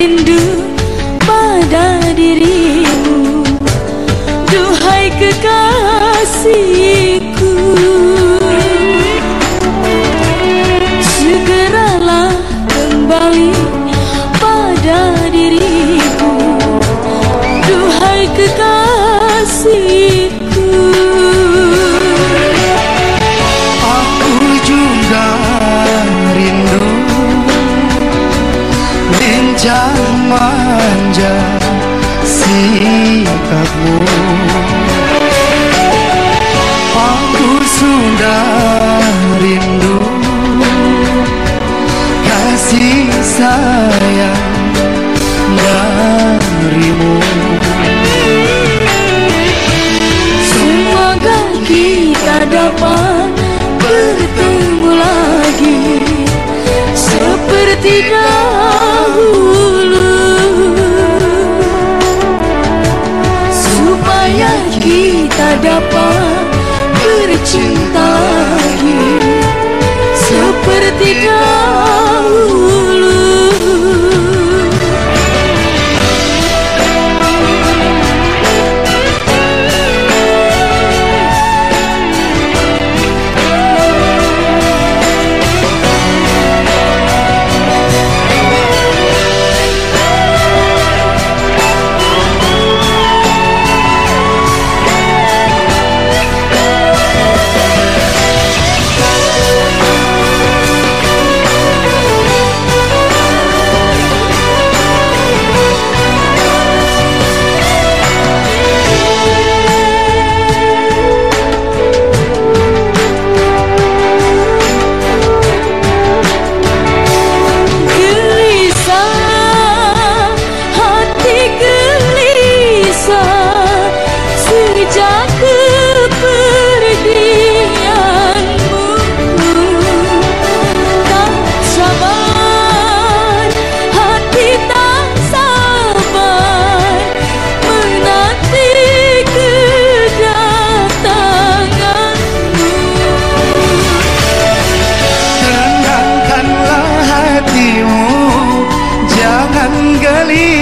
rindu pada dirimu. Duhai kekasihku. Segeralah kembali pada diriku Duhai kekasihku. Jangan manja sikapmu. Aku sudah rindu Kasih sayang darimu. Semoga kita dapat bertemu lagi. Seperti dahulu dapat bercinta lagi. Seperti dahulu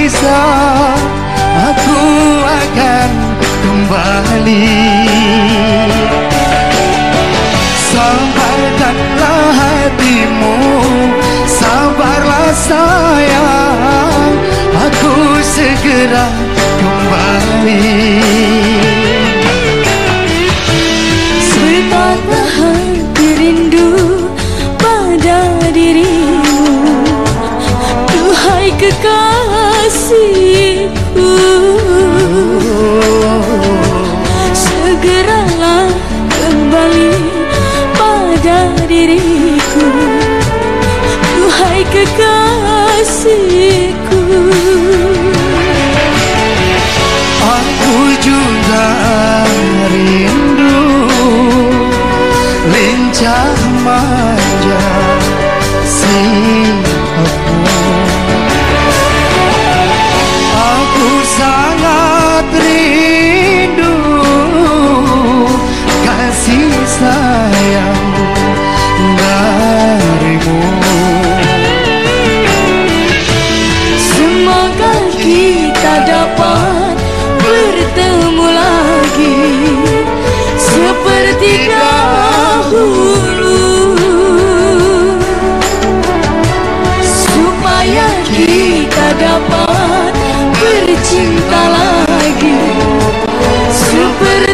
gelisah Aku akan kembali. Sabarkanlah hatimu Sabarlah sayang Aku segera kembali diriku. Duhai kekasihku. Aku juga rindu Lincah manja sikapmu Aku sangat rindu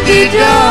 did you?